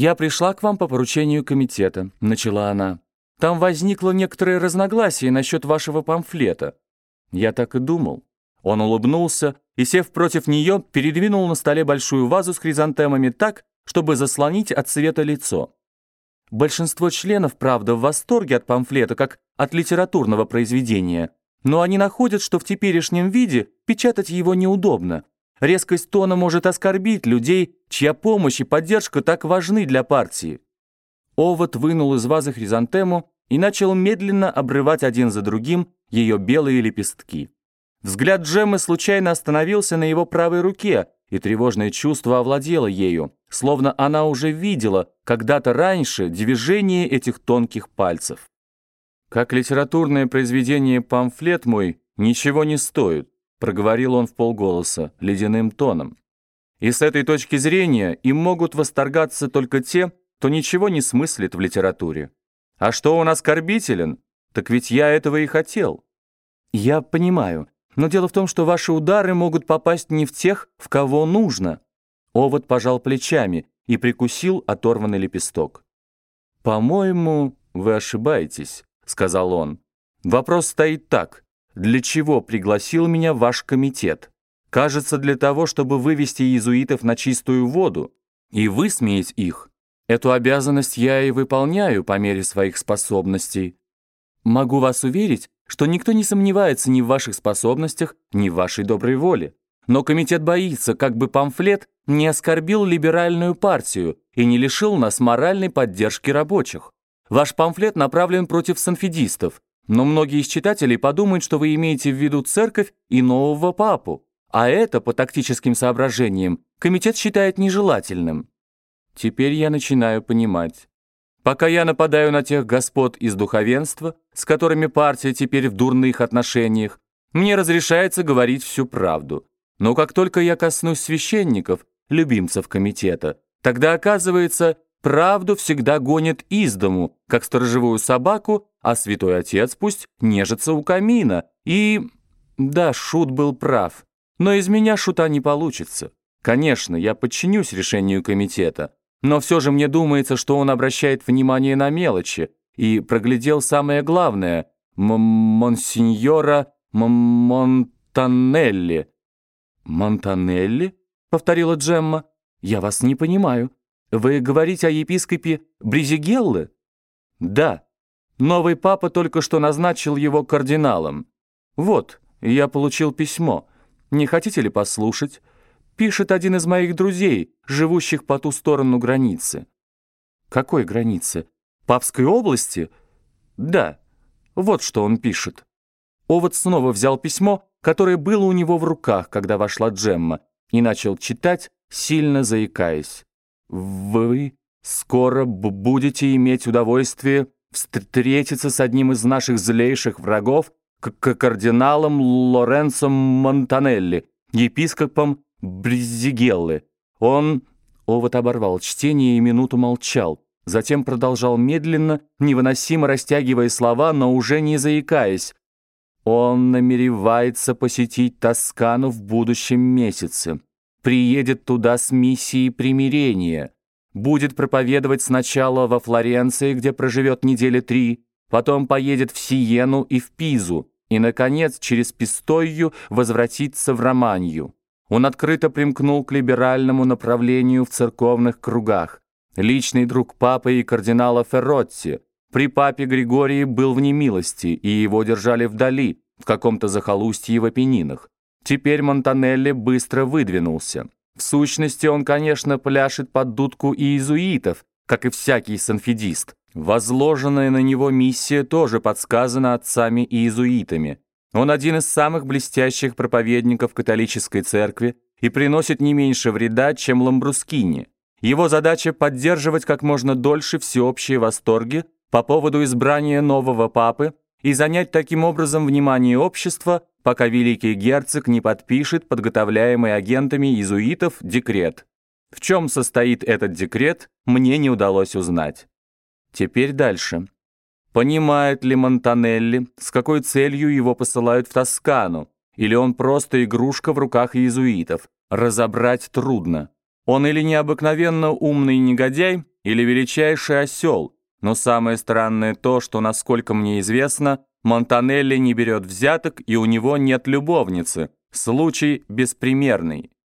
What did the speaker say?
«Я пришла к вам по поручению комитета», — начала она. «Там возникло некоторое разногласие насчет вашего памфлета». Я так и думал. Он улыбнулся и, сев против нее, передвинул на столе большую вазу с хризантемами так, чтобы заслонить от света лицо. Большинство членов, правда, в восторге от памфлета, как от литературного произведения, но они находят, что в теперешнем виде печатать его неудобно. Резкость тона может оскорбить людей, чья помощь и поддержка так важны для партии. Овод вынул из вазы хризантему и начал медленно обрывать один за другим ее белые лепестки. Взгляд Джеммы случайно остановился на его правой руке, и тревожное чувство овладело ею, словно она уже видела когда-то раньше движение этих тонких пальцев. «Как литературное произведение памфлет мой ничего не стоит», проговорил он в полголоса, ледяным тоном. «И с этой точки зрения им могут восторгаться только те, кто ничего не смыслит в литературе. А что он оскорбителен, так ведь я этого и хотел». «Я понимаю», но дело в том, что ваши удары могут попасть не в тех, в кого нужно». Овод пожал плечами и прикусил оторванный лепесток. «По-моему, вы ошибаетесь», — сказал он. «Вопрос стоит так. Для чего пригласил меня ваш комитет? Кажется, для того, чтобы вывести иезуитов на чистую воду и высмеять их. Эту обязанность я и выполняю по мере своих способностей. Могу вас уверить, что никто не сомневается ни в ваших способностях, ни в вашей доброй воле. Но комитет боится, как бы памфлет не оскорбил либеральную партию и не лишил нас моральной поддержки рабочих. Ваш памфлет направлен против санфидистов, но многие из читателей подумают, что вы имеете в виду церковь и нового папу, а это, по тактическим соображениям, комитет считает нежелательным. Теперь я начинаю понимать. Пока я нападаю на тех господ из духовенства, с которыми партия теперь в дурных отношениях, мне разрешается говорить всю правду. Но как только я коснусь священников, любимцев комитета, тогда, оказывается, правду всегда гонят из дому, как сторожевую собаку, а святой отец пусть нежится у камина. И... Да, Шут был прав. Но из меня шута не получится. Конечно, я подчинюсь решению комитета, но все же мне думается, что он обращает внимание на мелочи и проглядел самое главное — монсеньора Монтанелли. «Монтанелли?» — повторила Джемма. «Я вас не понимаю. Вы говорите о епископе Бризигеллы?» «Да. Новый папа только что назначил его кардиналом. Вот, я получил письмо. Не хотите ли послушать?» Пишет один из моих друзей, живущих по ту сторону границы. Какой границы? Папской области? Да. Вот что он пишет. Овод снова взял письмо, которое было у него в руках, когда вошла Джемма, и начал читать, сильно заикаясь. «Вы скоро будете иметь удовольствие встретиться с одним из наших злейших врагов, к кардиналом Лоренцо Монтанелли, епископом Бризигеллы. Он...» Овод оборвал чтение и минуту молчал. Затем продолжал медленно, невыносимо растягивая слова, но уже не заикаясь. «Он намеревается посетить Тоскану в будущем месяце. Приедет туда с миссией примирения. Будет проповедовать сначала во Флоренции, где проживет недели три, потом поедет в Сиену и в Пизу, и, наконец, через Пистойю возвратится в Романью. Он открыто примкнул к либеральному направлению в церковных кругах. Личный друг папы и кардинала Ферротти. При папе Григории был в немилости, и его держали вдали, в каком-то захолустье в Апеннинах. Теперь Монтанелли быстро выдвинулся. В сущности, он, конечно, пляшет под дудку иезуитов, как и всякий санфидист. Возложенная на него миссия тоже подсказана отцами иезуитами. Он один из самых блестящих проповедников католической церкви и приносит не меньше вреда, чем Ламбрускини. Его задача поддерживать как можно дольше всеобщие восторги по поводу избрания нового папы и занять таким образом внимание общества, пока великий герцог не подпишет подготовляемый агентами иезуитов декрет. В чем состоит этот декрет, мне не удалось узнать. Теперь дальше. Понимает ли Монтанелли, с какой целью его посылают в Тоскану, или он просто игрушка в руках иезуитов, разобрать трудно. Он или необыкновенно умный негодяй, или величайший осел, но самое странное то, что, насколько мне известно, Монтанелли не берет взяток и у него нет любовницы. Случай беспримерный.